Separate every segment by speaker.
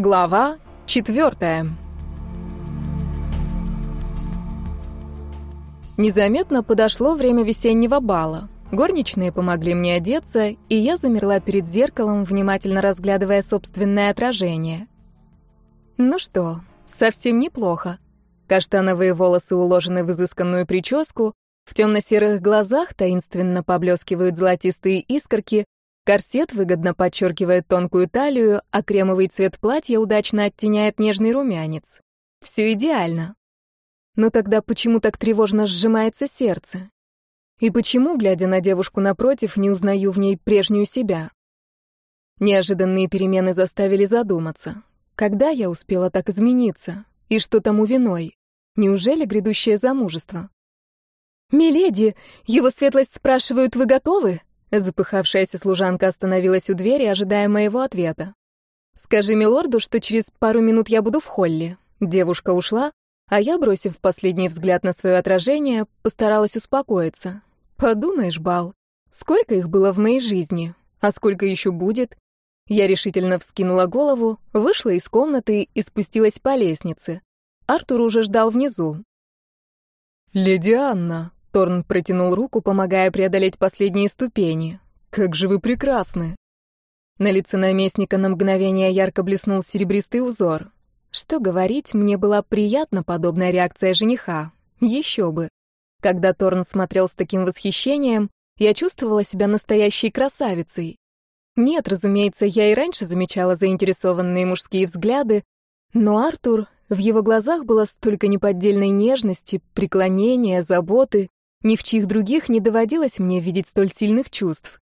Speaker 1: Глава четвертая. Незаметно подошло время весеннего бала. Горничные помогли мне одеться, и я замерла перед зеркалом, внимательно разглядывая собственное отражение. Ну что, совсем неплохо. Каштановые волосы уложены в изысканную прическу, в темно-серых глазах таинственно поблескивают золотистые искорки, корсет выгодно подчеркивает тонкую талию, а кремовый цвет платья удачно оттеняет нежный румянец. Все идеально. Но тогда почему так тревожно сжимается сердце? И почему, глядя на девушку напротив, не узнаю в ней прежнюю себя? Неожиданные перемены заставили задуматься. Когда я успела так измениться? И что тому виной? Неужели грядущее замужество? «Миледи, его светлость спрашивают, вы готовы?» Запыхавшаяся служанка остановилась у двери, ожидая моего ответа. «Скажи милорду, что через пару минут я буду в холле». Девушка ушла, а я, бросив последний взгляд на свое отражение, постаралась успокоиться. Подумаешь, Бал, сколько их было в моей жизни, а сколько еще будет? Я решительно вскинула голову, вышла из комнаты и спустилась по лестнице. Артур уже ждал внизу.
Speaker 2: «Леди Анна», Торн протянул руку, помогая преодолеть последние ступени. «Как же вы прекрасны!»
Speaker 1: На лице наместника на мгновение ярко блеснул серебристый узор. Что говорить, мне была приятна подобная реакция жениха. Еще бы. Когда Торн смотрел с таким восхищением, я чувствовала себя настоящей красавицей. Нет, разумеется, я и раньше замечала заинтересованные мужские взгляды, но Артур, в его глазах было столько неподдельной нежности, преклонения, заботы, ни в чьих других не доводилось мне видеть столь сильных чувств.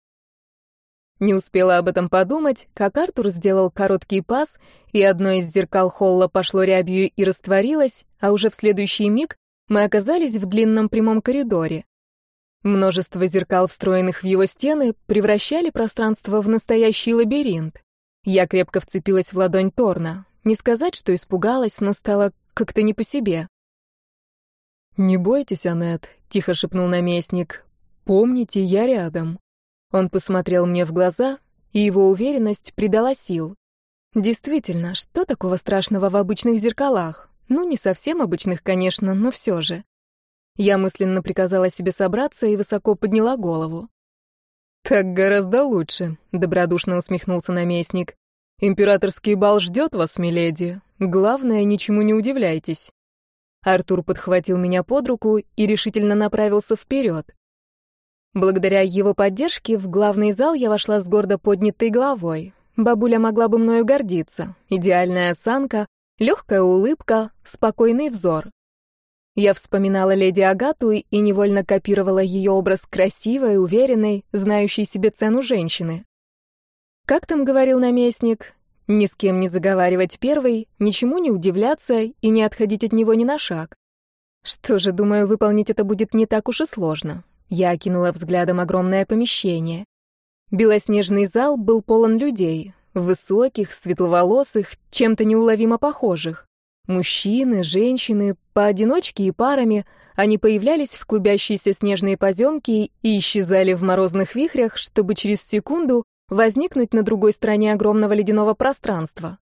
Speaker 1: Не успела об этом подумать, как Артур сделал короткий пас, и одно из зеркал холла пошло рябью и растворилось, а уже в следующий миг мы оказались в длинном прямом коридоре. Множество зеркал, встроенных в его стены, превращали пространство в настоящий лабиринт. Я крепко вцепилась в ладонь Торна. Не сказать, что испугалась, но стало как-то не по себе.
Speaker 2: «Не бойтесь, Аннет», — тихо шепнул наместник. «Помните, я рядом».
Speaker 1: Он посмотрел мне в глаза, и его уверенность придала сил. Действительно, что такого страшного в обычных зеркалах? Ну, не совсем обычных, конечно, но все же. Я мысленно приказала себе собраться и высоко подняла голову.
Speaker 2: «Так гораздо лучше», — добродушно усмехнулся наместник. «Императорский бал ждет вас, миледи. Главное, ничему не удивляйтесь».
Speaker 1: Артур подхватил меня под руку и решительно направился вперед. Благодаря его поддержке в главный зал я вошла с гордо поднятой головой. Бабуля могла бы мною гордиться. Идеальная осанка, легкая улыбка, спокойный взор. Я вспоминала леди Агату и невольно копировала ее образ красивой, уверенной, знающей себе цену женщины. Как там говорил наместник, ни с кем не заговаривать первой, ничему не удивляться и не отходить от него ни на шаг. Что же, думаю, выполнить это будет не так уж и сложно. Я окинула взглядом огромное помещение. Белоснежный зал был полон людей, высоких, светловолосых, чем-то неуловимо похожих. Мужчины, женщины, поодиночке и парами, они появлялись в клубящейся снежной поземке и исчезали в морозных вихрях, чтобы через секунду возникнуть на другой стороне огромного ледяного пространства.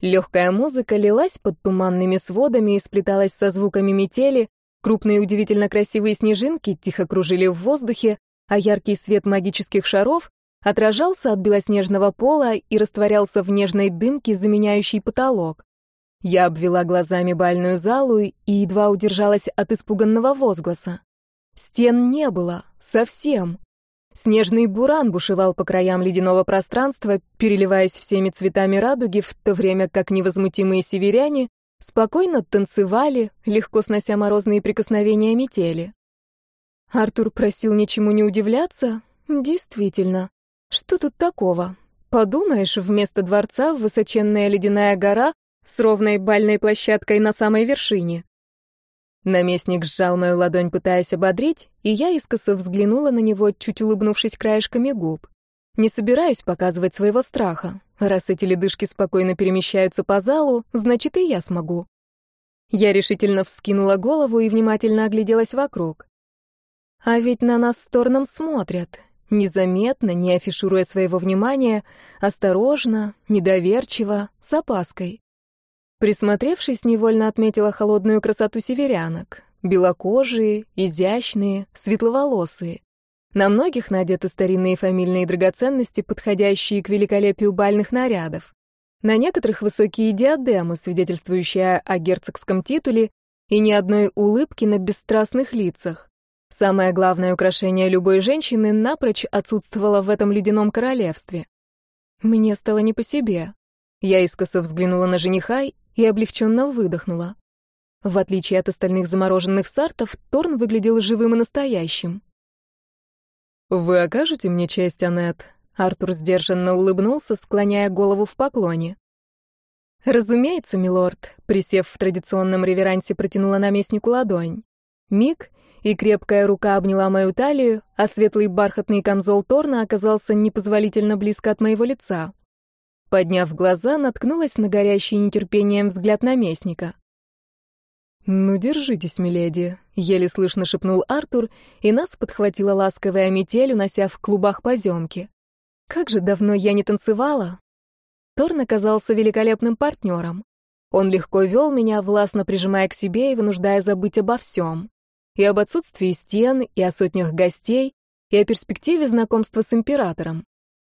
Speaker 1: Легкая музыка лилась под туманными сводами и сплеталась со звуками метели, крупные удивительно красивые снежинки тихо кружили в воздухе, а яркий свет магических шаров отражался от белоснежного пола и растворялся в нежной дымке, заменяющей потолок. Я обвела глазами бальную залу и едва удержалась от испуганного возгласа. Стен не было, совсем. Снежный буран бушевал по краям ледяного пространства, переливаясь всеми цветами радуги, в то время как невозмутимые северяне спокойно танцевали, легко снося морозные прикосновения метели. Артур просил ничему не удивляться. Действительно, что тут такого? Подумаешь, вместо дворца высоченная ледяная гора с ровной бальной площадкой на самой вершине. Наместник сжал мою ладонь, пытаясь ободрить, и я искоса взглянула на него, чуть улыбнувшись краешками губ. Не собираюсь показывать своего страха. Раз эти ледышки спокойно перемещаются по залу, значит, и я смогу. Я решительно вскинула голову и внимательно огляделась вокруг. А ведь на нас с смотрят. Незаметно, не афишируя своего внимания, осторожно, недоверчиво, с опаской. Присмотревшись, невольно отметила холодную красоту северянок. Белокожие, изящные, светловолосые. На многих надеты старинные фамильные драгоценности, подходящие к великолепию бальных нарядов. На некоторых высокие диадемы, свидетельствующие о герцогском титуле, и ни одной улыбки на бесстрастных лицах. Самое главное украшение любой женщины напрочь отсутствовало в этом ледяном королевстве. Мне стало не по себе. Я искоса взглянула на жениха и облегченно выдохнула. В отличие от остальных замороженных сартов, Торн выглядел живым и настоящим.
Speaker 2: «Вы окажете мне честь, Аннет?» Артур сдержанно улыбнулся, склоняя голову в поклоне.
Speaker 1: «Разумеется, милорд», — присев в традиционном реверансе, протянула наместнику ладонь. Миг, и крепкая рука обняла мою талию, а светлый бархатный камзол Торна оказался непозволительно близко от моего лица. Подняв глаза, наткнулась на горящий нетерпением взгляд наместника.
Speaker 2: «Ну, держитесь, миледи», — еле слышно шепнул Артур, и нас подхватила ласковая метель, унося в клубах поземки.
Speaker 1: Как же давно я не танцевала. Торн оказался великолепным партнером. Он легко вел меня, властно прижимая к себе и вынуждая забыть обо всем. И об отсутствии стен, и о сотнях гостей, и о перспективе знакомства с императором.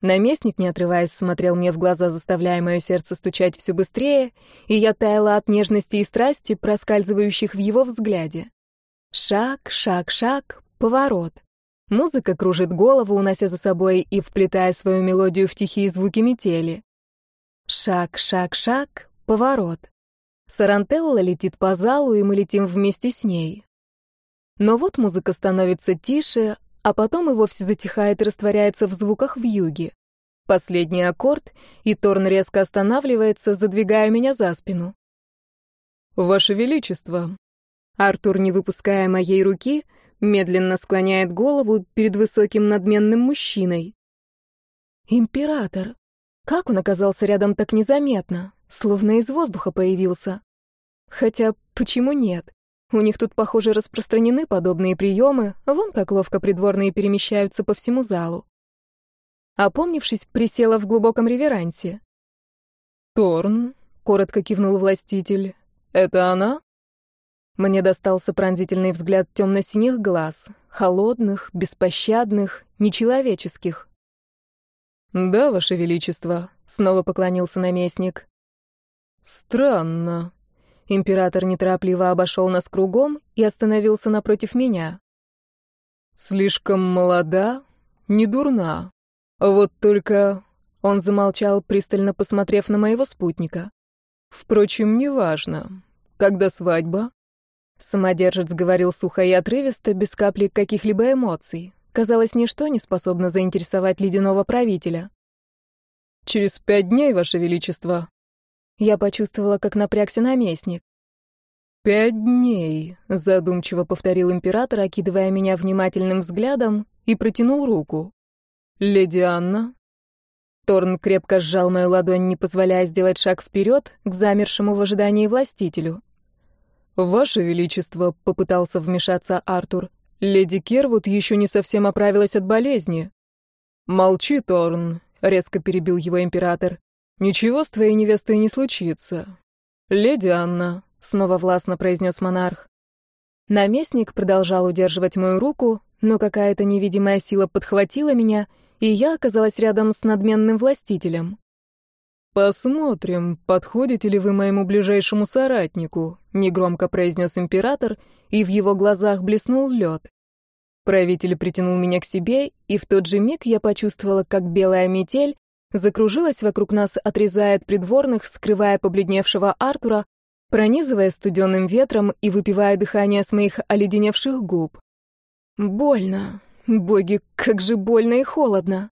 Speaker 1: Наместник, не отрываясь, смотрел мне в глаза, заставляя мое сердце стучать все быстрее, и я таяла от нежности и страсти, проскальзывающих в его взгляде. Шаг, шаг, шаг, поворот. Музыка кружит голову, унося за собой и вплетая свою мелодию в тихие звуки метели. Шаг, шаг, шаг, поворот. Сарантелла летит по залу, и мы летим вместе с ней. Но вот музыка становится тише, а потом и вовсе затихает и растворяется в звуках в юге. Последний аккорд, и Торн резко останавливается, задвигая меня за спину.
Speaker 2: «Ваше Величество!»
Speaker 1: Артур, не выпуская моей руки, медленно склоняет голову перед высоким надменным мужчиной. «Император!» Как он оказался рядом так незаметно, словно из воздуха появился? Хотя, почему нет? У них тут, похоже, распространены подобные приемы, вон как ловко придворные перемещаются по всему залу. Опомнившись, присела в глубоком реверансе.
Speaker 2: «Торн», — коротко кивнул властитель, — «это она?»
Speaker 1: Мне достался пронзительный взгляд темно-синих глаз, холодных, беспощадных, нечеловеческих.
Speaker 2: «Да, Ваше Величество», — снова поклонился наместник.
Speaker 1: «Странно», Император неторопливо обошел нас кругом и остановился напротив меня.
Speaker 2: «Слишком молода, не дурна. Вот только...» Он замолчал, пристально посмотрев на моего спутника. «Впрочем, неважно. Когда свадьба?»
Speaker 1: Самодержец говорил сухо и отрывисто, без капли каких-либо эмоций. Казалось, ничто не способно заинтересовать ледяного правителя.
Speaker 2: «Через пять дней, Ваше Величество»,
Speaker 1: я почувствовала, как напрягся наместник.
Speaker 2: «Пять дней», — задумчиво повторил император, окидывая меня внимательным взглядом, и протянул руку. «Леди Анна?»
Speaker 1: Торн крепко сжал мою ладонь, не позволяя сделать шаг вперед к замершему в ожидании властителю.
Speaker 2: «Ваше Величество», — попытался вмешаться Артур, — «леди Кервуд еще не совсем оправилась от болезни». «Молчи, Торн», — резко перебил его император. «Ничего с твоей невестой не случится. Леди Анна», — снова властно произнес монарх.
Speaker 1: Наместник продолжал удерживать мою руку, но какая-то невидимая сила подхватила меня, и я оказалась рядом с надменным властителем.
Speaker 2: «Посмотрим, подходите ли вы моему ближайшему соратнику», — негромко произнес император, и в его глазах блеснул лед. Правитель притянул меня к себе, и в тот же миг я почувствовала, как белая метель закружилась вокруг нас, отрезая от придворных, скрывая побледневшего Артура, пронизывая студенным ветром и выпивая дыхание с моих оледеневших губ. Больно. Боги, как же больно и холодно.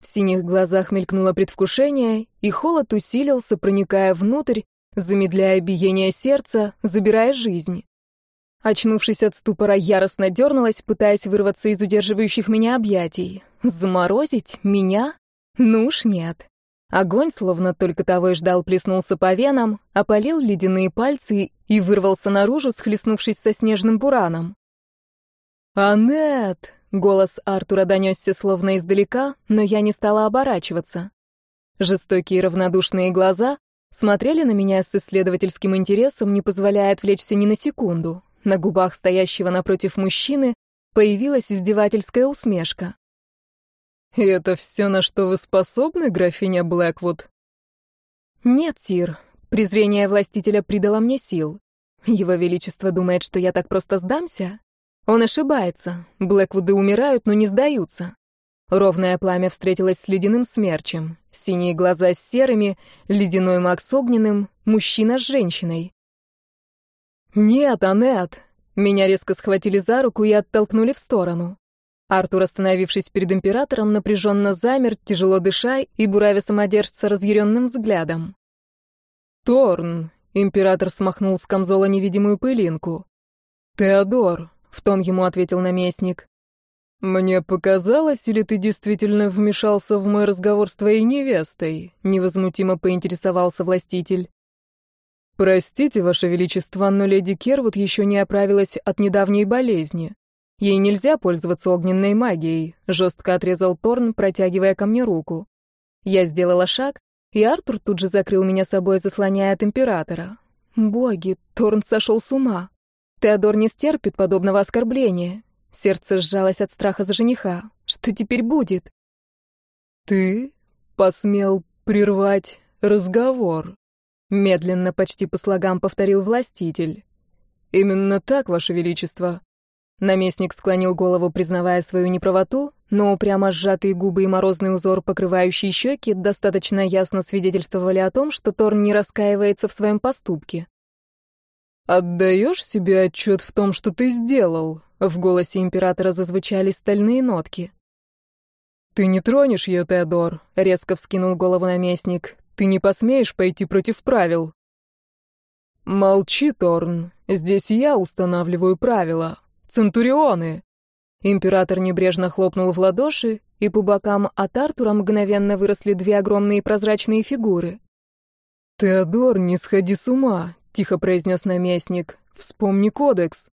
Speaker 2: В синих глазах мелькнуло предвкушение, и холод усилился, проникая внутрь, замедляя биение сердца, забирая жизнь. Очнувшись от ступора, яростно дернулась, пытаясь вырваться из удерживающих меня объятий. Заморозить? Меня? Ну уж нет. Огонь, словно только того и ждал, плеснулся по венам, опалил ледяные пальцы и вырвался наружу, схлестнувшись со снежным бураном.
Speaker 1: «Аннет!» — голос Артура донесся словно издалека, но я не стала оборачиваться. Жестокие равнодушные глаза смотрели на меня с исследовательским интересом, не позволяя отвлечься ни на секунду. На губах стоящего напротив мужчины появилась издевательская усмешка.
Speaker 2: «И это все, на что вы способны, графиня Блэквуд?»
Speaker 1: «Нет, Сир. Презрение властителя придало мне сил. Его Величество думает, что я так просто сдамся? Он ошибается. Блэквуды умирают, но не сдаются. Ровное пламя встретилось с ледяным смерчем. Синие глаза с серыми, ледяной маг с огненным, мужчина с женщиной. «Нет, Анет!» Меня резко схватили за руку и оттолкнули в сторону. Артур, остановившись перед императором, напряженно замер, тяжело дыша и буравя самодержца разъяренным взглядом.
Speaker 2: «Торн!» — император смахнул с камзола невидимую пылинку. «Теодор!» — в тон ему ответил наместник. «Мне показалось, или ты действительно вмешался в мой разговор с твоей невестой?» — невозмутимо поинтересовался властитель. «Простите, Ваше Величество, но леди Кервуд еще не оправилась от недавней болезни. Ей нельзя пользоваться огненной магией», — жестко отрезал Торн, протягивая ко мне руку. Я сделала шаг, и Артур тут же закрыл меня собой, заслоняя от императора. Боги, Торн сошел с ума. Теодор не стерпит подобного оскорбления. Сердце сжалось от страха за жениха. Что теперь будет? «Ты посмел прервать разговор», — медленно, почти по слогам повторил властитель. «Именно так, Ваше Величество. Наместник склонил голову, признавая свою неправоту, но прямо сжатые губы и морозный узор, покрывающий щеки, достаточно ясно свидетельствовали о том, что Торн не раскаивается в своем поступке. «Отдаешь себе отчет в том, что ты сделал?» В голосе императора зазвучали стальные нотки. «Ты не тронешь ее, Теодор», — резко вскинул голову наместник. «Ты не посмеешь пойти против правил». «Молчи, Торн. Здесь я устанавливаю правила. Центурионы!» Император небрежно хлопнул в ладоши, и по бокам от Артура мгновенно выросли две огромные прозрачные фигуры. «Теодор, не сходи с ума», — тихо произнес наместник. «Вспомни кодекс».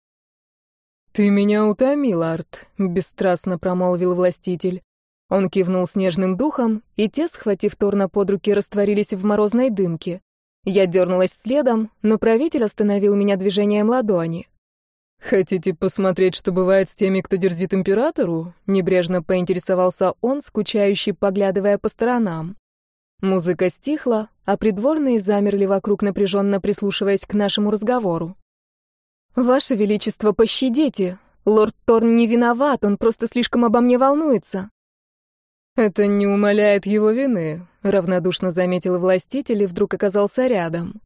Speaker 2: «Ты меня утомил, Арт», — бесстрастно промолвил властитель. Он кивнул снежным духом, и те, схватив Торна под руки, растворились в морозной дымке. Я дернулась следом, но правитель остановил меня движением ладони. «Хотите посмотреть, что бывает с теми, кто дерзит императору?» — небрежно поинтересовался он, скучающий, поглядывая по сторонам. Музыка стихла, а придворные замерли вокруг, напряженно прислушиваясь к нашему разговору. «Ваше Величество, пощадите! Лорд Торн не виноват, он просто слишком обо мне волнуется!» «Это не умаляет его вины», — равнодушно заметил властитель и вдруг оказался рядом.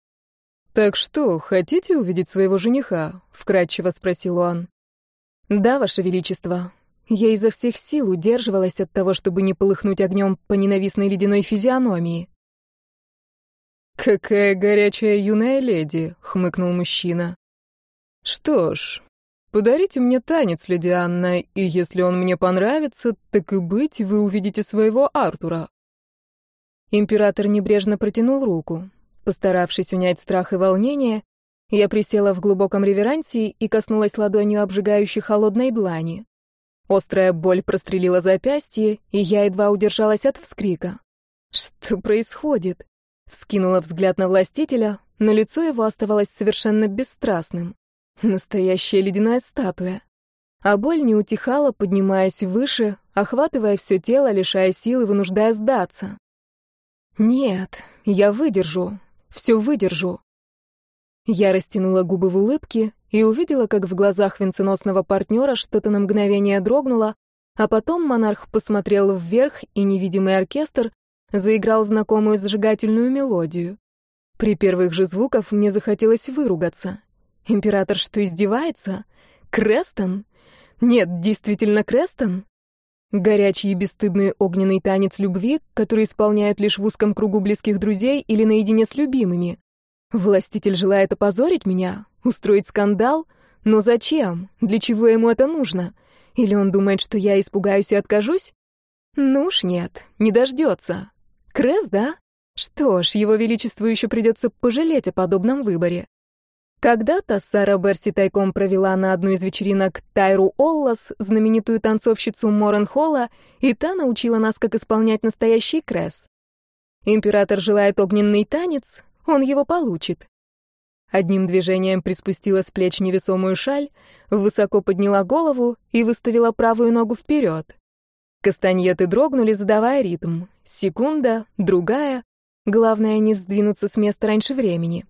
Speaker 2: «Так что, хотите увидеть своего жениха?» — вкратчиво спросил он. «Да, Ваше Величество. Я изо всех сил удерживалась от того, чтобы не полыхнуть огнем по ненавистной ледяной физиономии». «Какая горячая юная леди!» — хмыкнул мужчина. «Что ж, подарите мне танец, леди Анна, и если он мне понравится, так и быть, вы увидите своего Артура».
Speaker 1: Император небрежно протянул руку. Постаравшись унять страх и волнение, я присела в глубоком реверансе и коснулась ладонью обжигающей холодной длани. Острая боль прострелила запястье, и я едва удержалась от вскрика. «Что происходит?» Вскинула взгляд на властителя, но лицо его оставалось совершенно бесстрастным. Настоящая ледяная статуя. А боль не утихала, поднимаясь выше, охватывая все тело, лишая силы, вынуждая сдаться. «Нет, я выдержу. Все выдержу. Я растянула губы в улыбке и увидела, как в глазах венценосного партнера что-то на мгновение дрогнуло, а потом монарх посмотрел вверх, и невидимый оркестр заиграл знакомую зажигательную мелодию. При первых же звуках мне захотелось выругаться. Император что, издевается? Крестон? Нет, действительно Крестон? Горячий и бесстыдный огненный танец любви, который исполняют лишь в узком кругу близких друзей или наедине с любимыми. Властитель желает опозорить меня, устроить скандал, но зачем? Для чего ему это нужно? Или он думает, что я испугаюсь и откажусь? Ну уж нет, не дождется. Крес, да? Что ж, его величеству еще придется пожалеть о подобном выборе. Когда-то Сара Берси тайком провела на одну из вечеринок Тайру Оллас, знаменитую танцовщицу Морен Холла, и та научила нас, как исполнять настоящий кресс. Император желает огненный танец, он его получит. Одним движением приспустила с плеч невесомую шаль, высоко подняла голову и выставила правую ногу вперед. Кастаньеты дрогнули, задавая ритм. Секунда, другая. Главное не сдвинуться с места раньше времени.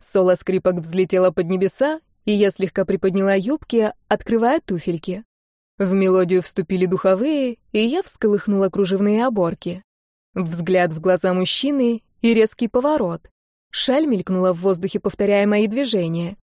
Speaker 1: Соло скрипок взлетела под небеса, и я слегка приподняла юбки, открывая туфельки. В мелодию вступили духовые, и я всколыхнула кружевные оборки. Взгляд в глаза мужчины и резкий поворот. Шаль мелькнула в воздухе, повторяя мои движения.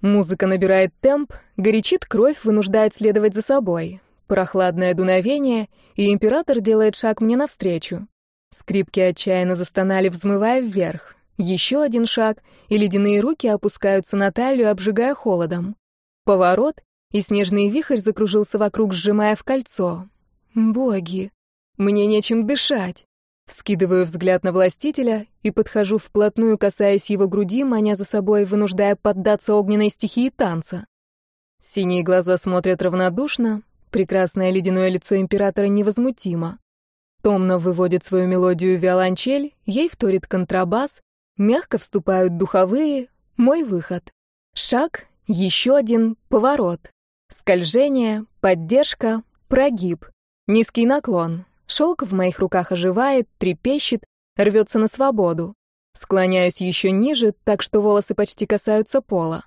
Speaker 1: Музыка набирает темп, горячит кровь, вынуждает следовать за собой. Прохладное дуновение, и император делает шаг мне навстречу. Скрипки отчаянно застонали, взмывая вверх. Еще один шаг, и ледяные руки опускаются на талию, обжигая холодом. Поворот, и снежный вихрь закружился вокруг, сжимая в кольцо. Боги, мне нечем дышать. Вскидываю взгляд на властителя и подхожу вплотную, касаясь его груди, маня за собой, вынуждая поддаться огненной стихии танца. Синие глаза смотрят равнодушно, прекрасное ледяное лицо императора невозмутимо. Томно выводит свою мелодию виолончель, ей вторит контрабас, Мягко вступают духовые, мой выход. Шаг, еще один, поворот. Скольжение, поддержка, прогиб. Низкий наклон. Шелк в моих руках оживает, трепещет, рвется на свободу. Склоняюсь еще ниже, так что волосы почти касаются пола.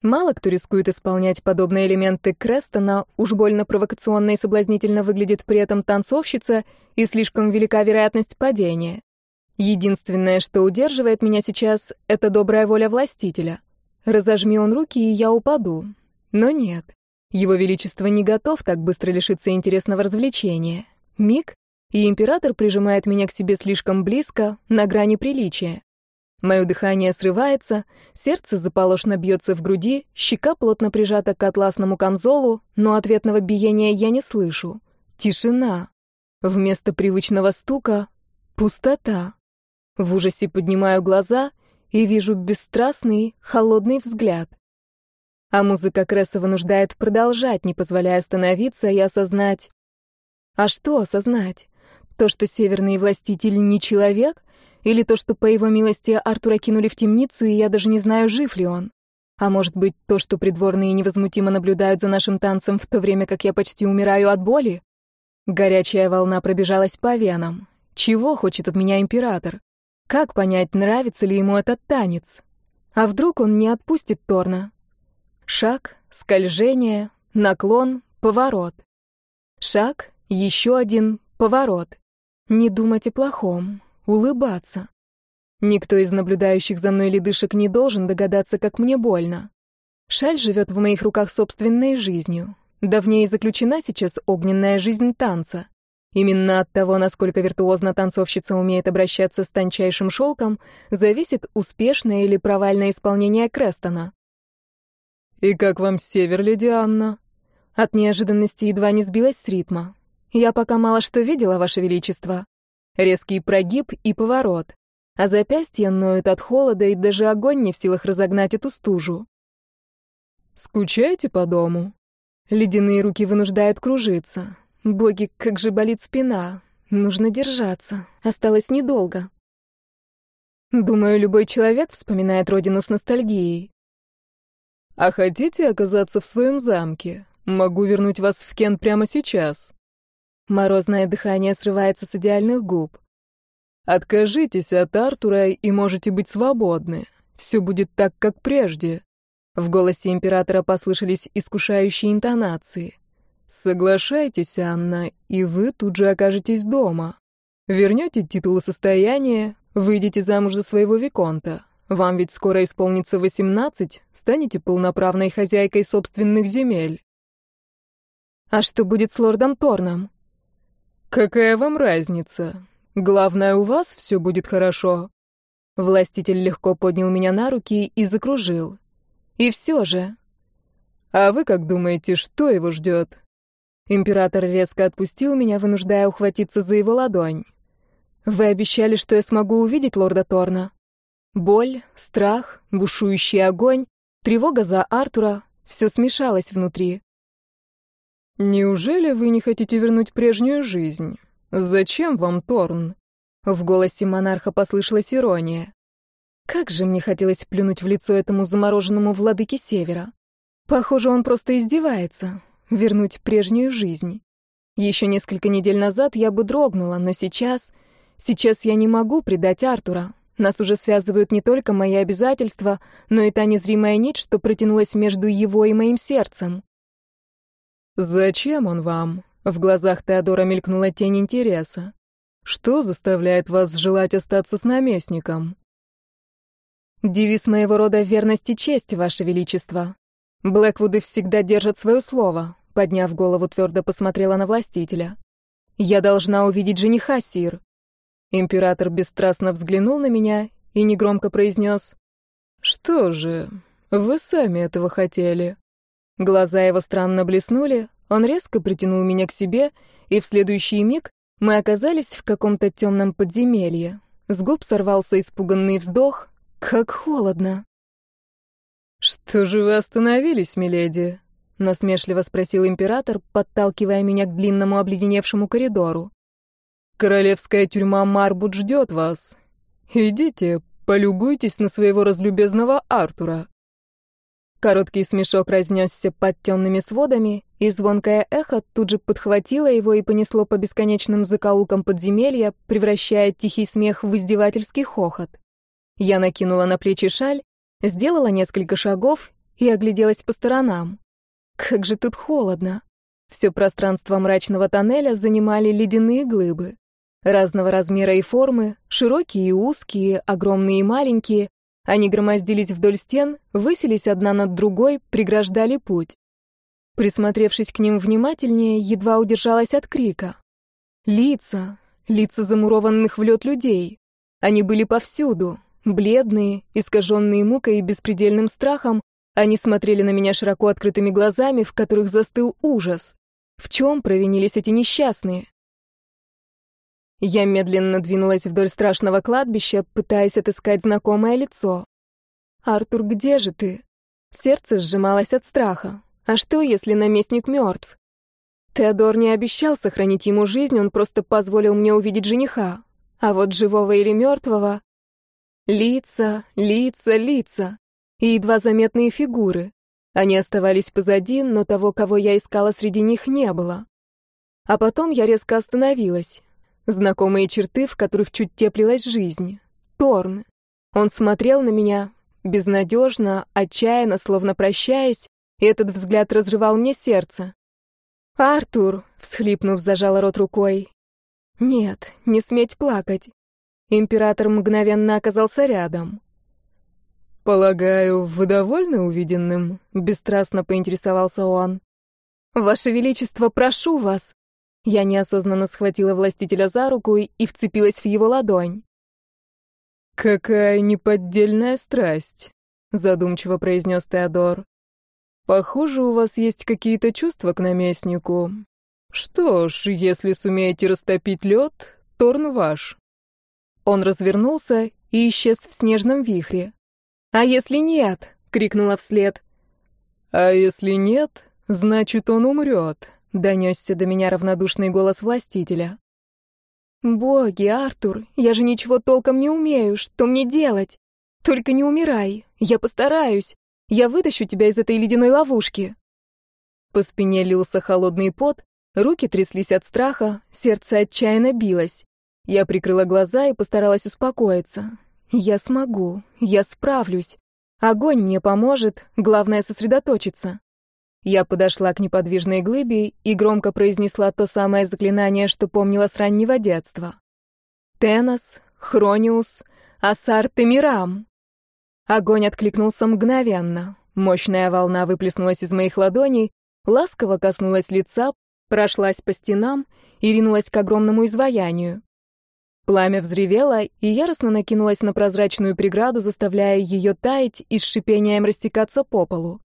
Speaker 1: Мало кто рискует исполнять подобные элементы Крестона, уж больно провокационно и соблазнительно выглядит при этом танцовщица, и слишком велика вероятность падения. Единственное, что удерживает меня сейчас, это добрая воля властителя. Разожми он руки, и я упаду. Но нет. Его Величество не готов так быстро лишиться интересного развлечения. Миг, и император прижимает меня к себе слишком близко, на грани приличия. Мое дыхание срывается, сердце заполошно бьется в груди, щека плотно прижата к атласному камзолу, но ответного биения я не слышу. Тишина. Вместо привычного стука — пустота. В ужасе поднимаю глаза и вижу бесстрастный, холодный взгляд. А музыка Кресса вынуждает продолжать, не позволяя остановиться и осознать. А что осознать? То, что северный властитель не человек? Или то, что по его милости Артура кинули в темницу, и я даже не знаю, жив ли он? А может быть, то, что придворные невозмутимо наблюдают за нашим танцем, в то время как я почти умираю от боли? Горячая волна пробежалась по венам. Чего хочет от меня император? Как понять, нравится ли ему этот танец? А вдруг он не отпустит Торна? Шаг, скольжение, наклон, поворот. Шаг, еще один, поворот. Не думать о плохом, улыбаться. Никто из наблюдающих за мной ледышек не должен догадаться, как мне больно. Шаль живет в моих руках собственной жизнью. Да в ней заключена сейчас огненная жизнь танца. Именно от того, насколько виртуозно танцовщица умеет обращаться с тончайшим шелком, зависит успешное или провальное исполнение Крестона.
Speaker 2: «И как вам север, леди Анна?»
Speaker 1: От неожиданности едва не сбилась с ритма. «Я пока мало что видела, Ваше Величество. Резкий прогиб и поворот. А запястья ноют от холода, и даже огонь не в силах разогнать эту стужу.
Speaker 2: «Скучаете по дому?»
Speaker 1: Ледяные руки вынуждают кружиться. Боги, как же болит спина. Нужно держаться. Осталось недолго. Думаю, любой человек вспоминает родину с ностальгией.
Speaker 2: А хотите оказаться в своем замке? Могу вернуть вас в Кен прямо сейчас.
Speaker 1: Морозное дыхание срывается с идеальных губ.
Speaker 2: Откажитесь от Артура и можете быть свободны. Все будет так, как прежде.
Speaker 1: В голосе императора послышались искушающие интонации.
Speaker 2: Соглашайтесь, Анна, и вы тут же окажетесь дома. Вернете титул и состояние, выйдете замуж за своего виконта. Вам ведь скоро исполнится восемнадцать, станете полноправной хозяйкой собственных земель.
Speaker 1: А что будет с лордом Торном?
Speaker 2: Какая вам разница? Главное, у вас все будет хорошо.
Speaker 1: Властитель легко поднял меня на руки и закружил. И все же.
Speaker 2: А вы как думаете, что его ждет?
Speaker 1: Император резко отпустил меня, вынуждая ухватиться за его ладонь. «Вы обещали, что я смогу увидеть лорда Торна?» Боль, страх, бушующий огонь, тревога за Артура — все смешалось внутри.
Speaker 2: «Неужели вы не хотите вернуть прежнюю жизнь? Зачем вам Торн?» В голосе монарха послышалась ирония. Как же мне хотелось плюнуть в лицо этому замороженному владыке Севера. Похоже, он просто издевается. Вернуть прежнюю жизнь. Еще несколько недель назад я бы дрогнула, но сейчас... Сейчас я не могу предать Артура. Нас уже связывают не только мои обязательства, но и та незримая нить, что протянулась между его и моим сердцем. «Зачем он вам?» В глазах Теодора мелькнула тень интереса. «Что заставляет вас желать остаться с наместником?»
Speaker 1: «Девиз моего рода — верность и честь, Ваше Величество. Блэквуды всегда держат свое слово», — подняв голову, твердо посмотрела на властителя. «Я должна увидеть жениха, Сир». Император бесстрастно взглянул на меня и негромко произнес.
Speaker 2: «Что же, вы сами этого хотели».
Speaker 1: Глаза его странно блеснули, он резко притянул меня к себе, и в следующий миг мы оказались в каком-то темном подземелье. С губ сорвался испуганный вздох. Как холодно.
Speaker 2: «Что же вы остановились, миледи?» — насмешливо спросил император, подталкивая меня к длинному обледеневшему коридору. «Королевская тюрьма Марбут ждет вас. Идите, полюбуйтесь на своего разлюбезного Артура».
Speaker 1: Короткий смешок разнесся под темными сводами, и звонкое эхо тут же подхватило его и понесло по бесконечным закоулкам подземелья, превращая тихий смех в издевательский хохот. Я накинула на плечи шаль, сделала несколько шагов и огляделась по сторонам. Как же тут холодно. Все пространство мрачного тоннеля занимали ледяные глыбы. Разного размера и формы, широкие и узкие, огромные и маленькие, они громоздились вдоль стен, высились одна над другой, преграждали путь. Присмотревшись к ним внимательнее, едва удержалась от крика. Лица, лица замурованных в лед людей. Они были повсюду, бледные, искаженные мукой и беспредельным страхом, они смотрели на меня широко открытыми глазами, в которых застыл ужас. В чем провинились эти несчастные? Я медленно двинулась вдоль страшного кладбища, пытаясь отыскать знакомое лицо. «Артур, где же ты?» Сердце сжималось от страха. А что, если наместник мертв? Теодор не обещал сохранить ему жизнь, он просто позволил мне увидеть жениха. А вот живого или мертвого... Лица, лица, лица. И едва заметные фигуры. Они оставались позади, но того, кого я искала среди них, не было. А потом я резко остановилась. Знакомые черты, в которых чуть теплилась жизнь. Торн. Он смотрел на меня безнадежно, отчаянно, словно прощаясь, и этот взгляд разрывал мне сердце. «Артур!» — всхлипнув, зажала рот рукой. «Нет, не сметь плакать». Император мгновенно оказался рядом.
Speaker 2: «Полагаю, вы довольны увиденным?» — бесстрастно поинтересовался он.
Speaker 1: «Ваше Величество, прошу вас!» Я неосознанно схватила властителя за руку и вцепилась в его ладонь.
Speaker 2: «Какая неподдельная страсть», — задумчиво произнес Теодор. «Похоже, у вас есть какие-то чувства к наместнику. Что ж, если сумеете растопить лед, Торн ваш».
Speaker 1: Он развернулся и исчез в снежном вихре. «А если нет?» — крикнула вслед.
Speaker 2: «А если нет, значит, он умрет», — донесся до меня равнодушный голос властителя.
Speaker 1: «Боги, Артур, я же ничего толком не умею, что мне делать? Только не умирай, я постараюсь, я вытащу тебя из этой ледяной ловушки». По спине лился холодный пот, руки тряслись от страха, сердце отчаянно билось. Я прикрыла глаза и постаралась успокоиться. Я смогу, я справлюсь. Огонь мне поможет, главное сосредоточиться. Я подошла к неподвижной глыбе и громко произнесла то самое заклинание, что помнила с раннего детства. «Тенос, Хрониус, Асар Темирам». Огонь откликнулся мгновенно. Мощная волна выплеснулась из моих ладоней, ласково коснулась лица, прошлась по стенам и ринулась к огромному изваянию. Пламя взревело, и яростно накинулось на прозрачную преграду, заставляя ее таять и с шипением растекаться по полу.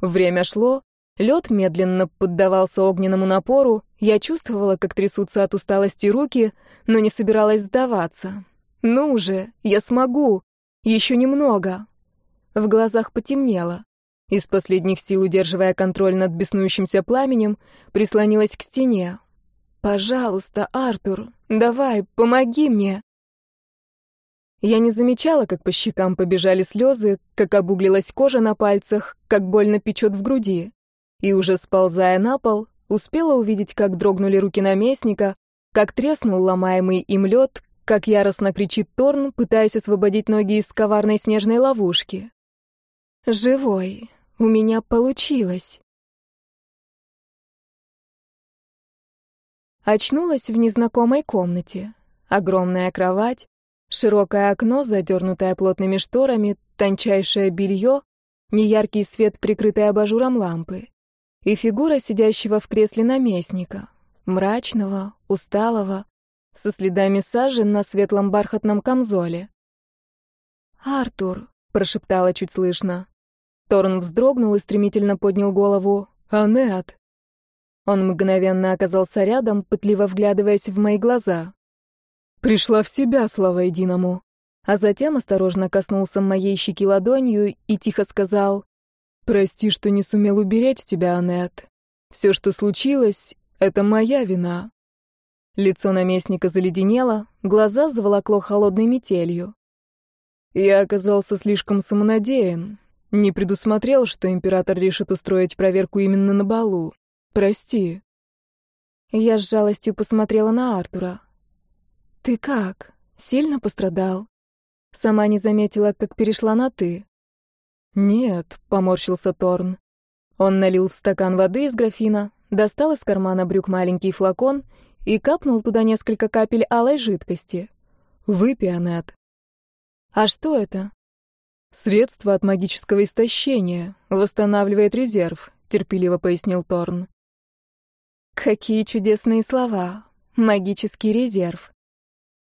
Speaker 1: Время шло, Лед медленно поддавался огненному напору, я чувствовала, как трясутся от усталости руки, но не собиралась сдаваться. «Ну же, я смогу! Еще немного. В глазах потемнело. Из последних сил, удерживая контроль над беснующимся пламенем, прислонилась к стене. «Пожалуйста, Артур, давай, помоги мне!» Я не замечала, как по щекам побежали слезы, как обуглилась кожа на пальцах, как больно печет в груди. И уже сползая на пол, успела увидеть, как дрогнули руки наместника, как треснул ломаемый им лед, как яростно кричит Торн, пытаясь освободить ноги из коварной снежной ловушки. «Живой! У меня получилось!» Очнулась в незнакомой комнате. Огромная кровать, широкое окно, задернутое плотными шторами, тончайшее белье, неяркий свет, прикрытый абажуром лампы, и фигура сидящего в кресле наместника, мрачного, усталого, со следами сажи на светлом бархатном камзоле. «Артур», — прошептала чуть слышно. Торн вздрогнул и стремительно поднял голову. «Анет!» Он мгновенно оказался рядом, пытливо вглядываясь в мои глаза. «Пришла в себя, слава единому!» А затем осторожно коснулся моей щеки ладонью и тихо сказал, «Прости, что не сумел уберечь тебя, Анет. Все, что случилось, — это моя вина. Лицо наместника заледенело, глаза заволокло холодной метелью. Я оказался слишком самонадеян. Не предусмотрел, что император решит устроить проверку именно на балу. Прости. Я с жалостью посмотрела на Артура. Ты как? Сильно пострадал? Сама не заметила, как перешла на «ты». «Нет», — поморщился Торн. Он налил в стакан воды из графина, достал из кармана брюк маленький флакон и капнул туда несколько капель алой жидкости. «Выпей, Аннет». «А что это?» «Средство от магического истощения. Восстанавливает резерв», — терпеливо пояснил Торн. «Какие чудесные слова. Магический резерв.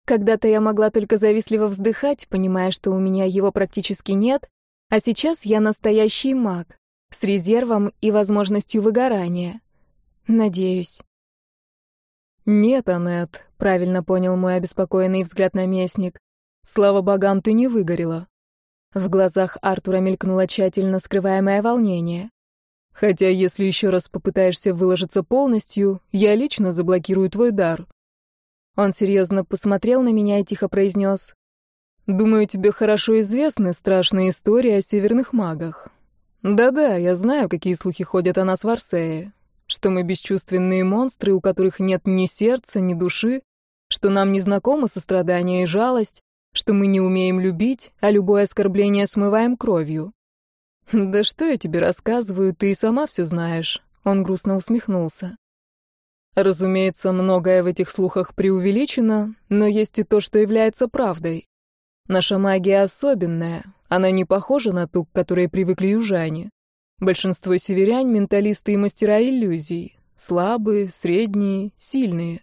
Speaker 1: Когда-то я могла только завистливо вздыхать, понимая, что у меня его практически нет, а сейчас я настоящий маг, с резервом и возможностью выгорания. Надеюсь. «Нет, Аннет», — правильно понял мой обеспокоенный взгляд наместник. «Слава богам, ты не выгорела». В глазах Артура мелькнуло тщательно скрываемое волнение. «Хотя, если еще раз попытаешься выложиться полностью, я лично заблокирую твой дар». Он серьезно посмотрел на меня и тихо произнес. «Думаю, тебе хорошо известны страшные истории о северных магах. Да-да, я знаю, какие слухи ходят о нас в Арсее что мы бесчувственные монстры, у которых нет ни сердца, ни души, что нам не знакомы сострадание и жалость, что мы не умеем любить, а любое оскорбление смываем кровью. Да что я тебе рассказываю, ты и сама все знаешь. Он грустно усмехнулся. Разумеется, многое в этих слухах преувеличено, но есть и то, что является правдой. Наша магия особенная, она не похожа на ту, к которой привыкли южане. Большинство северян — менталисты и мастера иллюзий. Слабые, средние, сильные.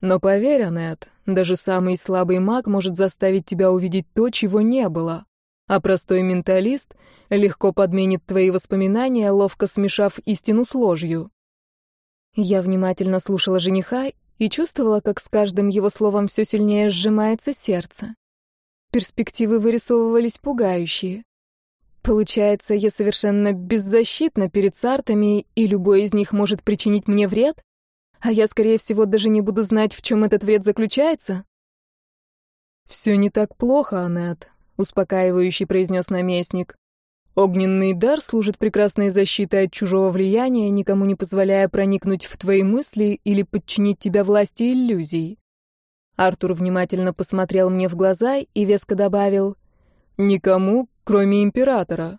Speaker 1: Но поверь, Анет, даже самый слабый маг может заставить тебя увидеть то, чего не было. А простой менталист легко подменит твои воспоминания, ловко смешав истину с ложью. Я внимательно слушала жениха и чувствовала, как с каждым его словом все сильнее сжимается сердце. Перспективы вырисовывались пугающие. Получается, я совершенно беззащитна перед сартами, и любой из них может причинить мне вред? А я, скорее всего, даже не буду знать, в чем этот вред заключается? «Все не так плохо, Аннет», — успокаивающий произнес наместник. «Огненный дар служит прекрасной защитой от чужого влияния, никому не позволяя проникнуть в твои мысли или подчинить тебя власти иллюзий». Артур внимательно посмотрел мне в глаза и веско добавил «Никому, кроме императора.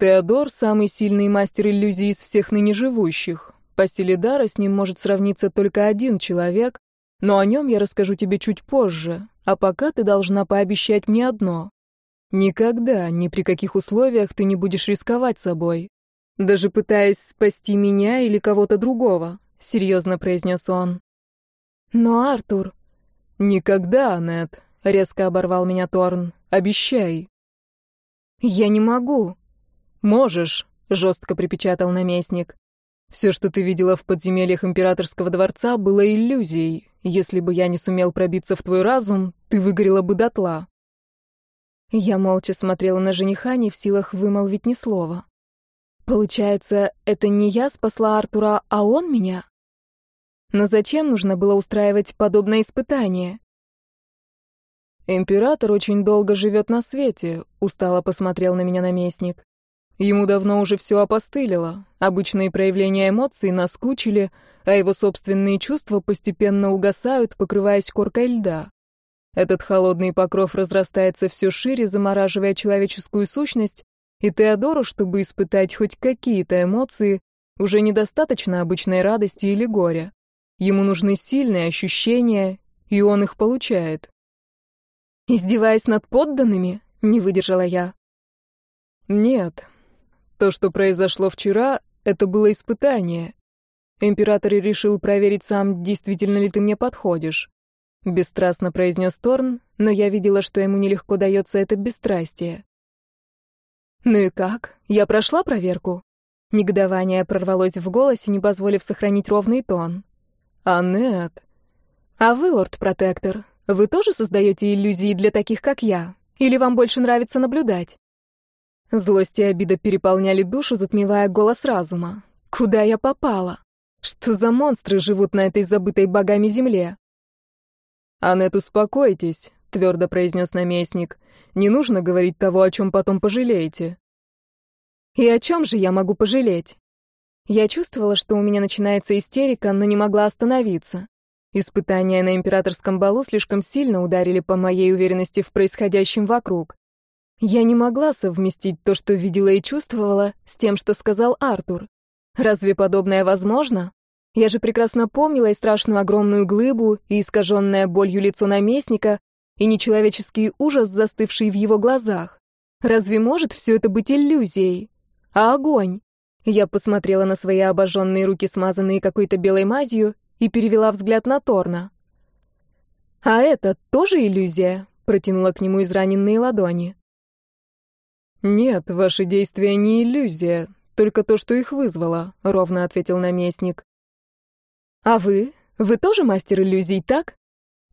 Speaker 1: Теодор — самый сильный мастер иллюзий из всех ныне живущих. По силе дара с ним может сравниться только один человек, но о нем я расскажу тебе чуть позже, а пока ты должна пообещать мне одно. Никогда, ни при каких условиях ты не будешь рисковать собой, даже пытаясь спасти меня или кого-то другого, — серьезно произнес он. Но, Артур... Никогда, Аннет, — резко оборвал меня Торн, — обещай. «Я не могу». «Можешь», — жестко припечатал наместник. «Все, что ты видела в подземельях императорского дворца, было иллюзией. Если бы я не сумел пробиться в твой разум, ты выгорела бы дотла». Я молча смотрела на жениха, не в силах вымолвить ни слова. Получается, это не я спасла Артура, а он меня? Но зачем нужно было устраивать подобное испытание?
Speaker 2: Император очень долго живет на свете, устало посмотрел на меня наместник. Ему давно уже все опостылило. Обычные проявления эмоций наскучили, а его собственные чувства постепенно угасают, покрываясь коркой льда. Этот холодный покров разрастается все шире, замораживая человеческую сущность, и Теодору, чтобы испытать хоть какие-то эмоции, уже недостаточно обычной радости или горя. Ему нужны сильные ощущения, и он их получает.
Speaker 1: «Издеваясь над подданными?» — не выдержала я.
Speaker 2: «Нет. То, что произошло вчера, это было испытание. Император решил проверить сам, действительно ли ты мне подходишь. Бесстрастно произнес Торн, но я видела, что ему нелегко дается это бесстрастие.
Speaker 1: «Ну и как? Я прошла проверку?» Негодование прорвалось в голосе, не позволив сохранить ровный тон.
Speaker 2: «Аннет!»
Speaker 1: «А вы, лорд-протектор, вы тоже создаете иллюзии для таких, как я? Или вам больше нравится наблюдать?» Злость и обида переполняли душу, затмевая голос разума. «Куда я попала? Что за монстры живут на этой забытой богами земле?»
Speaker 2: «Аннет, успокойтесь», — твердо произнес наместник. «Не нужно говорить того, о чем потом пожалеете».
Speaker 1: «И о чем же я могу пожалеть?» Я чувствовала, что у меня начинается истерика, но не могла остановиться. Испытания на императорском балу слишком сильно ударили по моей уверенности в происходящем вокруг. Я не могла совместить то, что видела и чувствовала, с тем, что сказал Артур. Разве подобное возможно? Я же прекрасно помнила и страшную огромную глыбу, и искаженное болью лицо наместника, и нечеловеческий ужас, застывший в его глазах. Разве может все это быть иллюзией? А огонь? Я посмотрела на свои обожженные руки, смазанные какой-то белой мазью, и перевела взгляд на Торна. «А это тоже иллюзия?» — протянула к нему израненные ладони.
Speaker 2: «Нет, ваши действия не иллюзия, только то, что их вызвало», — ровно ответил наместник.
Speaker 1: «А вы? Вы тоже мастер иллюзий, так?»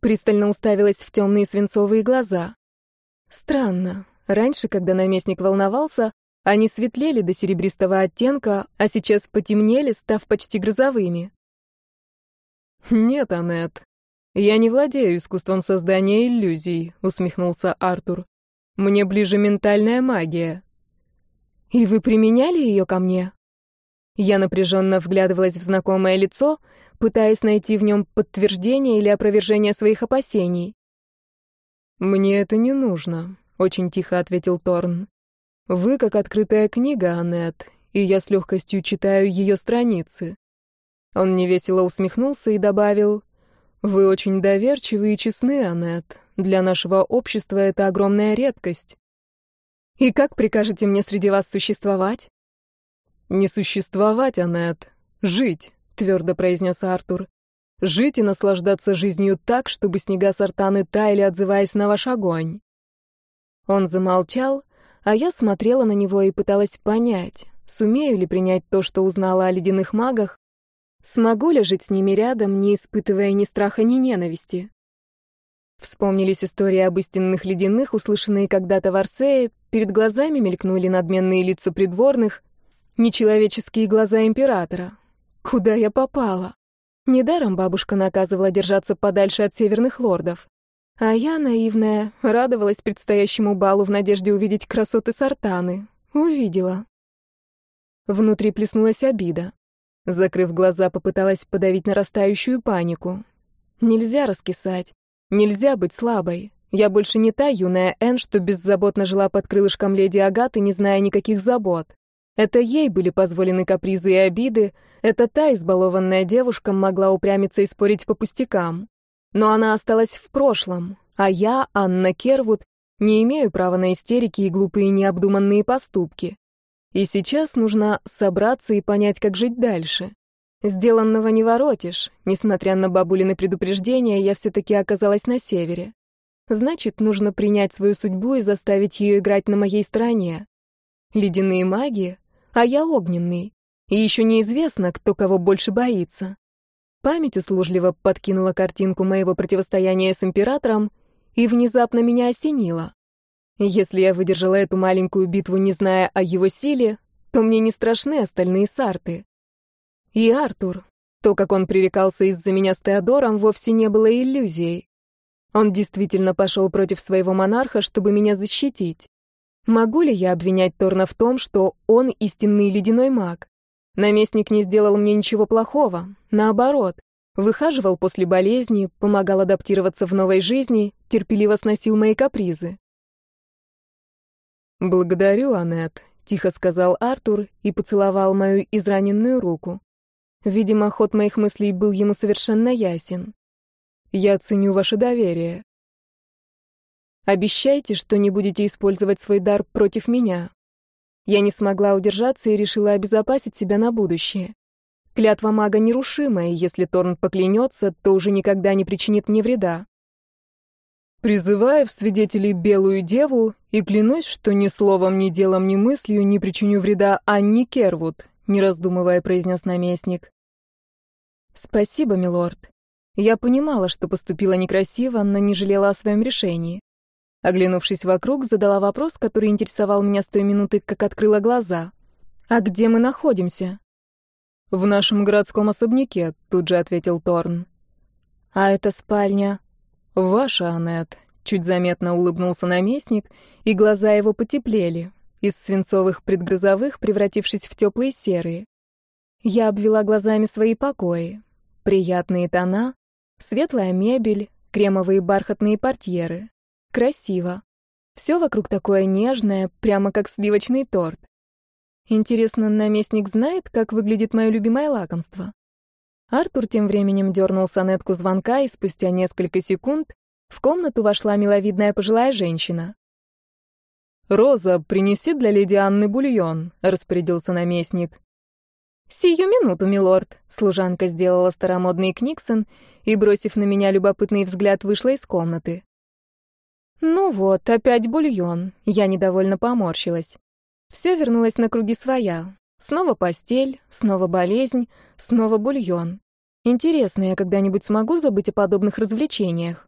Speaker 1: Пристально уставилась в темные свинцовые глаза. Странно. Раньше, когда наместник волновался, они светлели до серебристого оттенка, а сейчас потемнели, став почти грозовыми.
Speaker 2: «Нет, Аннет, я не владею искусством создания иллюзий», — усмехнулся Артур. «Мне ближе ментальная магия».
Speaker 1: «И вы применяли ее ко мне?» Я напряженно вглядывалась в знакомое лицо, пытаясь найти в нем подтверждение или опровержение своих опасений.
Speaker 2: «Мне это не нужно», — очень тихо ответил Торн. «Вы как открытая книга, Аннет, и я с легкостью читаю ее страницы». Он невесело усмехнулся и добавил, «Вы очень доверчивы и честны, Аннет. Для нашего общества это огромная редкость».
Speaker 1: «И как прикажете мне среди вас существовать?»
Speaker 2: «Не существовать, Аннет. Жить», — твердо произнес Артур. «Жить и наслаждаться жизнью так, чтобы снега сортаны таяли, отзываясь на ваш огонь».
Speaker 1: Он замолчал, а я смотрела на него и пыталась понять, сумею ли принять то, что узнала о ледяных магах, смогу ли жить с ними рядом, не испытывая ни страха, ни ненависти. Вспомнились истории об истинных ледяных, услышанные когда-то в Арсее, перед глазами мелькнули надменные лица придворных, Нечеловеческие глаза императора. Куда я попала? Недаром бабушка наказывала держаться подальше от северных лордов. А я, наивная, радовалась предстоящему балу в надежде увидеть красоты Сартаны. Увидела. Внутри плеснулась обида. Закрыв глаза, попыталась подавить нарастающую панику. Нельзя раскисать. Нельзя быть слабой. Я больше не та юная Энн, что беззаботно жила под крылышком леди Агаты, не зная никаких забот. Это ей были позволены капризы и обиды, это та избалованная девушка могла упрямиться и спорить по пустякам. Но она осталась в прошлом, а я, Анна Кервуд, не имею права на истерики и глупые необдуманные поступки. И сейчас нужно собраться и понять, как жить дальше. Сделанного не воротишь. Несмотря на бабулины предупреждения, я все-таки оказалась на севере. Значит, нужно принять свою судьбу и заставить ее играть на моей стороне. Ледяные маги а я огненный. И еще неизвестно, кто кого больше боится. Память услужливо подкинула картинку моего противостояния с императором, и внезапно меня осенило. Если я выдержала эту маленькую битву, не зная о его силе, то мне не страшны остальные сарты. И Артур, то, как он пререкался из-за меня с Теодором, вовсе не было иллюзией. Он действительно пошел против своего монарха, чтобы меня защитить. Могу ли я обвинять Торна в том, что он истинный ледяной маг? Наместник не сделал мне ничего плохого. Наоборот, выхаживал после болезни, помогал адаптироваться в новой жизни, терпеливо сносил мои капризы.
Speaker 2: «Благодарю, Аннет», — тихо сказал Артур и поцеловал мою израненную руку. Видимо, ход моих мыслей был ему совершенно ясен. «Я ценю ваше доверие. Обещайте, что не будете использовать свой дар против меня». Я не смогла удержаться и решила обезопасить себя на будущее. Клятва мага нерушимая, и если Торн поклянется, то уже никогда не причинит мне вреда. Призываю в свидетелей белую деву и клянусь, что ни словом, ни делом, ни мыслью не причиню вреда Анне Кервуд, не раздумывая, произнес наместник. Спасибо, милорд. Я понимала, что поступила некрасиво, но не жалела о своем решении. Оглянувшись вокруг, задала вопрос, который интересовал меня с той минуты, как открыла глаза. «А где мы находимся?» «В нашем городском особняке», — тут же ответил Торн. «А это спальня?» «Ваша, Аннет», — чуть заметно улыбнулся наместник, и глаза его потеплели, из свинцовых предгрозовых превратившись в теплые серые. Я обвела глазами свои покои. Приятные тона, светлая мебель, кремовые бархатные портьеры. Красиво. Все вокруг такое нежное, прямо как сливочный торт. Интересно, наместник знает, как выглядит мое любимое лакомство? Артур тем временем дернул сонетку звонка, и спустя несколько секунд в комнату вошла миловидная пожилая женщина. «Роза, принеси для леди Анны бульон», — распорядился наместник. «Сию минуту, милорд», — служанка сделала старомодный книксон и, бросив на меня любопытный взгляд, вышла из комнаты. Ну вот, опять бульон. Я недовольно поморщилась. Все вернулось на круги своя. Снова постель, снова болезнь, снова бульон. Интересно, я когда-нибудь смогу забыть о подобных развлечениях?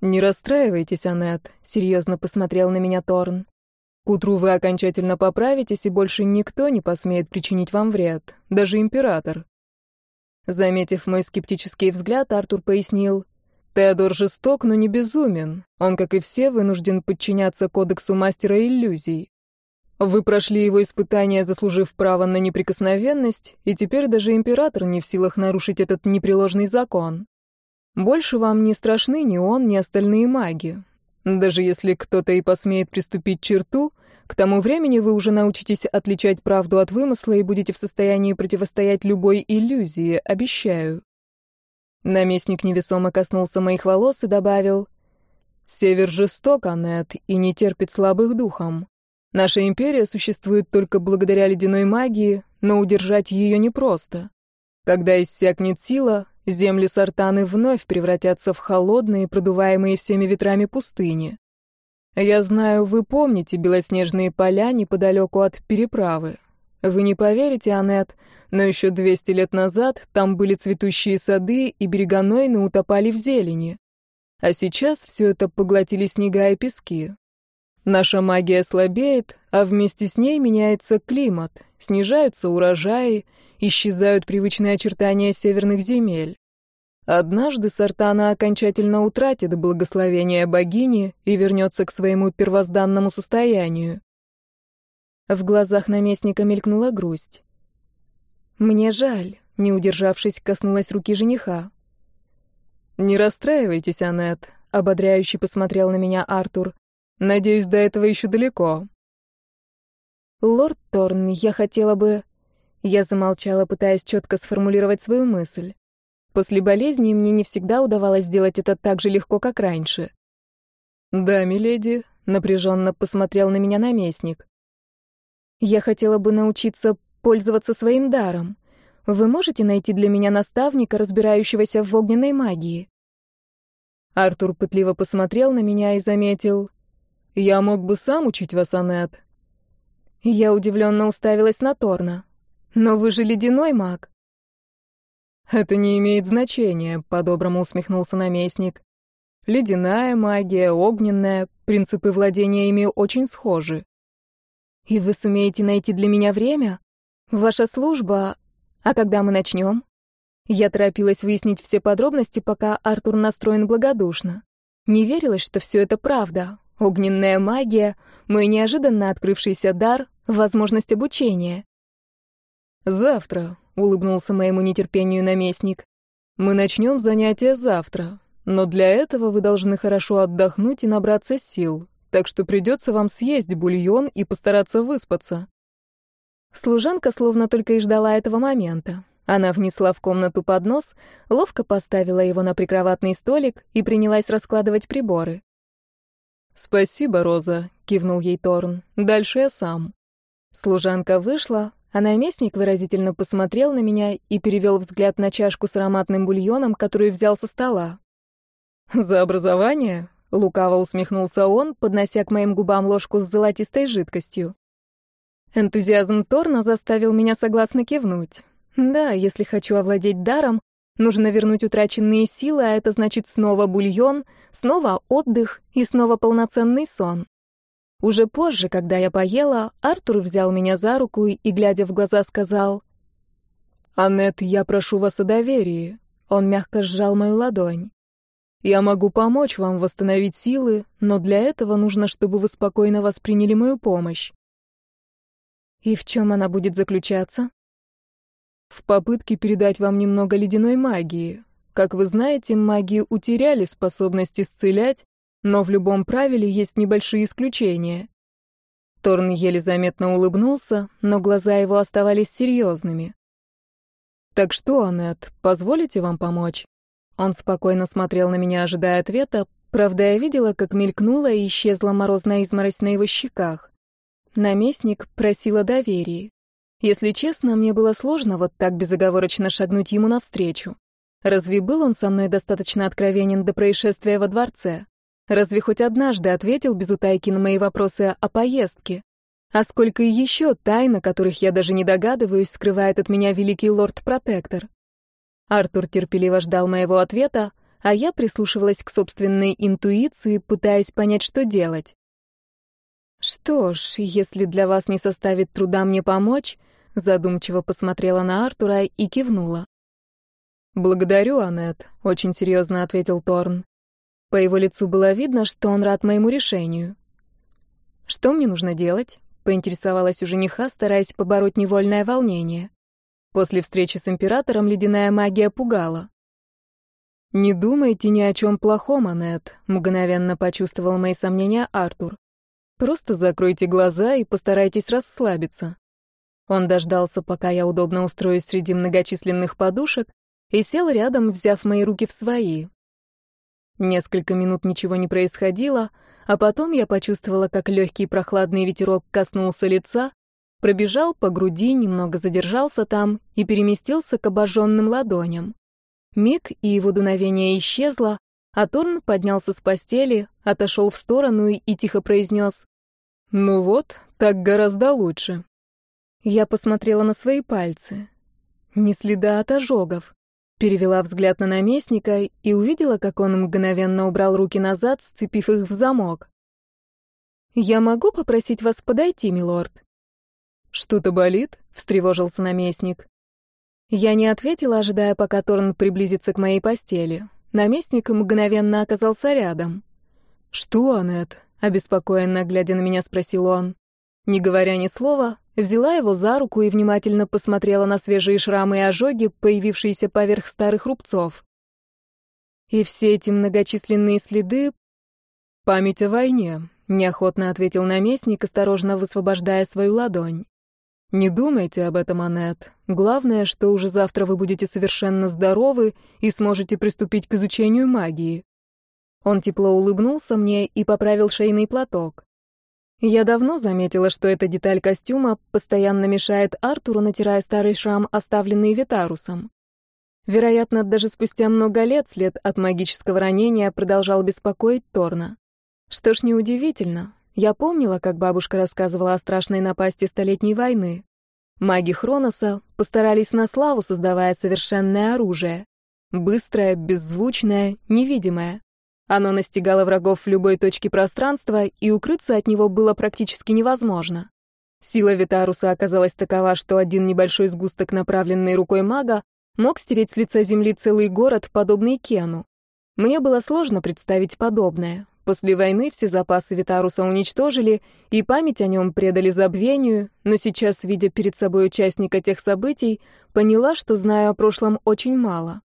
Speaker 2: «Не расстраивайтесь, Аннет», — серьезно посмотрел на меня Торн. «К утру вы окончательно поправитесь, и больше никто не посмеет причинить вам вред, даже император». Заметив мой скептический взгляд, Артур пояснил, Теодор жесток, но не безумен. Он, как и все, вынужден подчиняться кодексу мастера иллюзий. Вы прошли его испытание, заслужив право на неприкосновенность, и теперь даже император не в силах нарушить этот непреложный закон. Больше вам не страшны ни он, ни остальные маги. Даже если кто-то и посмеет приступить черту, к тому времени вы уже научитесь отличать правду от вымысла и будете в состоянии противостоять любой иллюзии, обещаю. Наместник невесомо коснулся моих волос и добавил, «Север жесток, Аннет, и не терпит слабых духом. Наша империя существует только благодаря ледяной магии, но удержать ее непросто. Когда иссякнет сила, земли Сартаны вновь превратятся в холодные, продуваемые всеми ветрами пустыни. Я знаю, вы помните белоснежные поля неподалеку от переправы. Вы не поверите, Аннет, но еще 200 лет назад там были цветущие сады, и берега Нойны утопали в зелени. А сейчас все это поглотили снега и пески. Наша магия слабеет, а вместе с ней меняется климат, снижаются урожаи, исчезают привычные очертания северных земель. Однажды Сартана окончательно утратит благословение богини и вернется к своему первозданному состоянию. В глазах наместника мелькнула грусть. «Мне жаль», — не удержавшись, коснулась руки жениха. «Не расстраивайтесь, Аннет», — ободряюще посмотрел на меня Артур. «Надеюсь, до этого еще далеко». «Лорд Торн, я хотела бы...» Я замолчала, пытаясь четко сформулировать свою мысль. После болезни мне не всегда удавалось сделать это так же легко, как раньше. «Да, миледи», — напряженно посмотрел на меня наместник.
Speaker 1: Я хотела бы научиться пользоваться своим даром. Вы можете найти для меня наставника, разбирающегося в огненной магии?»
Speaker 2: Артур пытливо посмотрел на меня и заметил. «Я мог бы сам учить вас, Аннет».
Speaker 1: Я удивленно уставилась на Торна. «Но вы же ледяной маг».
Speaker 2: «Это не имеет значения», — по-доброму усмехнулся наместник. «Ледяная магия, огненная. принципы владения ими очень схожи.
Speaker 1: И вы сумеете найти для меня время? Ваша служба... А когда мы начнем? Я торопилась выяснить все подробности, пока Артур настроен благодушно. Не верилось, что все это правда. Огненная магия, мой неожиданно открывшийся дар, возможность обучения.
Speaker 2: «Завтра», — улыбнулся моему нетерпению наместник. «Мы начнем занятия завтра, но для этого вы должны хорошо отдохнуть и набраться сил, так что придется вам съесть бульон и постараться выспаться».
Speaker 1: Служанка словно только и ждала этого момента. Она внесла в комнату поднос, ловко поставила его на прикроватный столик и принялась раскладывать приборы.
Speaker 2: «Спасибо, Роза», — кивнул ей Торн. «Дальше я сам».
Speaker 1: Служанка вышла, а наместник выразительно посмотрел на меня и перевел взгляд на чашку с ароматным бульоном, которую взял со стола.
Speaker 2: «За образование?» — лукаво усмехнулся он, поднося к моим губам ложку с золотистой жидкостью.
Speaker 1: Энтузиазм Торна заставил меня согласно кивнуть. Да, если хочу овладеть даром, нужно вернуть утраченные силы, а это значит снова бульон, снова отдых и снова полноценный сон. Уже позже, когда я поела, Артур взял меня за руку и, глядя в глаза, сказал,
Speaker 2: «Аннет, я прошу вас о доверии». Он мягко сжал мою ладонь. «Я могу помочь вам восстановить силы, но для этого нужно, чтобы вы спокойно восприняли мою помощь».
Speaker 1: «И в чем она будет заключаться?»
Speaker 2: в попытке передать вам немного ледяной магии. Как вы знаете, маги утеряли способность исцелять, но в любом правиле есть небольшие исключения.
Speaker 1: Торн еле заметно улыбнулся, но глаза его оставались серьезными.
Speaker 2: «Так что, Аннет, позволите вам помочь?» Он спокойно смотрел на меня, ожидая ответа, правда, я видела, как мелькнула и исчезла морозная изморозь на его щеках.
Speaker 1: Наместник просил о доверии. Если честно, мне было сложно вот так безоговорочно шагнуть ему навстречу. Разве был он со мной достаточно откровенен до происшествия во дворце? Разве хоть однажды ответил без утайки на мои вопросы о поездке? А сколько еще тайн, о которых я даже не догадываюсь, скрывает от меня великий лорд-протектор? Артур терпеливо ждал моего ответа, а я прислушивалась к собственной интуиции, пытаясь понять, что делать. Что ж, если для вас не составит труда мне помочь, Задумчиво посмотрела на Артура и кивнула.
Speaker 2: «Благодарю, Аннет», — очень серьезно ответил Торн.
Speaker 1: По его лицу было видно, что он рад моему решению. «Что мне нужно делать?» — поинтересовалась у жениха, стараясь побороть невольное волнение. После встречи с императором ледяная магия пугала.
Speaker 2: «Не думайте ни о чем плохом, Аннет», — мгновенно почувствовал мои сомнения Артур. «Просто закройте глаза и постарайтесь расслабиться.
Speaker 1: Он дождался, пока я удобно устроюсь среди многочисленных подушек, и сел рядом, взяв мои руки в свои. Несколько минут ничего не происходило, а потом я почувствовала, как легкий прохладный ветерок коснулся лица, пробежал по груди, немного задержался там и переместился к обожженным ладоням. Миг, и его дуновение исчезло, а Торн поднялся с постели, отошел в сторону и тихо произнес
Speaker 2: «Ну вот, так гораздо лучше».
Speaker 1: Я посмотрела на свои пальцы. Ни следа от ожогов. Перевела взгляд на наместника и увидела, как он мгновенно убрал руки назад, сцепив их в замок. «Я могу попросить вас подойти, милорд?»
Speaker 2: «Что-то болит?» — встревожился наместник.
Speaker 1: Я не ответила, ожидая, пока Торн приблизится к моей постели. Наместник мгновенно оказался рядом.
Speaker 2: «Что, Аннет?» — обеспокоенно глядя на меня, спросил он.
Speaker 1: Не говоря ни слова, взяла его за руку и внимательно посмотрела на свежие шрамы и ожоги, появившиеся поверх старых рубцов. И все эти многочисленные следы...
Speaker 2: «Память о войне», — неохотно ответил наместник, осторожно высвобождая свою ладонь. «Не думайте об этом, Аннет. Главное, что уже завтра вы будете совершенно здоровы и сможете приступить к изучению магии».
Speaker 1: Он тепло улыбнулся мне и поправил шейный платок. Я давно заметила, что эта деталь костюма постоянно мешает Артуру, натирая старый шрам, оставленный Витарусом. Вероятно, даже спустя много лет след от магического ранения продолжал беспокоить Торна. Что ж, неудивительно. Я помнила, как бабушка рассказывала о страшной напасти Столетней войны. Маги Хроноса постарались на славу, создавая совершенное оружие. Быстрое, беззвучное, невидимое. Оно настигало врагов в любой точке пространства, и укрыться от него было практически невозможно. Сила Витаруса оказалась такова, что один небольшой сгусток, направленный рукой мага, мог стереть с лица земли целый город, подобный Кену. Мне было сложно представить подобное. После войны все запасы Витаруса уничтожили, и память о нем предали забвению, но сейчас, видя перед собой участника тех событий, поняла, что знаю о прошлом очень мало.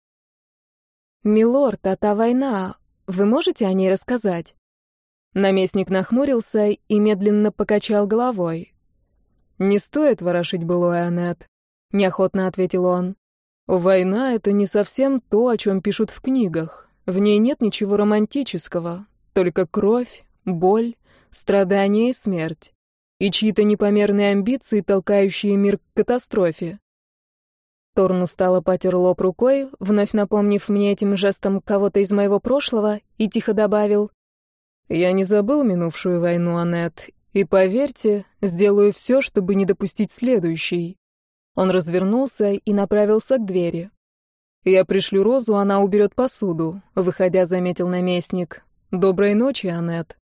Speaker 1: «Милорд, а та война, вы можете о ней рассказать?» Наместник нахмурился и медленно покачал головой. «Не стоит ворошить былое, Аннет», — неохотно ответил он. «Война — это не совсем то, о чем пишут в книгах. В ней нет ничего романтического, только кровь, боль, страдания и смерть. И чьи-то непомерные амбиции, толкающие мир к катастрофе. Торн устало потер лоб рукой, вновь напомнив мне этим жестом кого-то из моего прошлого, и тихо добавил. «Я не забыл минувшую войну, Аннет, и, поверьте, сделаю все, чтобы не допустить следующей». Он развернулся и направился к двери. «Я пришлю Розу, она уберет посуду», — выходя, заметил наместник. «Доброй ночи, Аннет».